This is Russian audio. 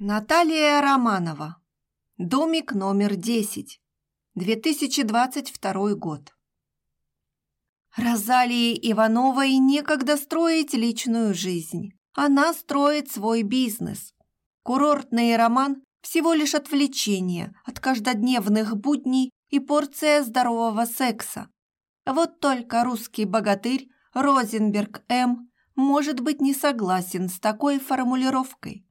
Наталья Романова. Домик номер 10. 2022 год. Розалии Ивановой некогда строить личную жизнь. Она строит свой бизнес. Курортный роман – всего лишь отвлечение от каждодневных будней и порция здорового секса. Вот только русский богатырь Розенберг М. может быть не согласен с такой формулировкой.